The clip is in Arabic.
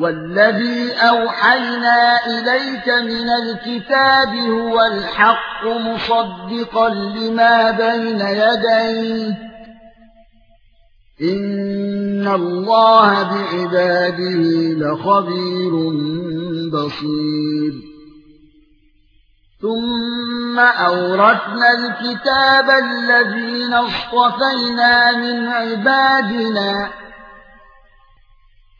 والذي أوحينا إليك من الكتاب هو الحق مصدقا لما بين يديه. إن الله بعباده لخبير بصير. ثم أورثنا الكتاب الذين اصطفينا من عبادنا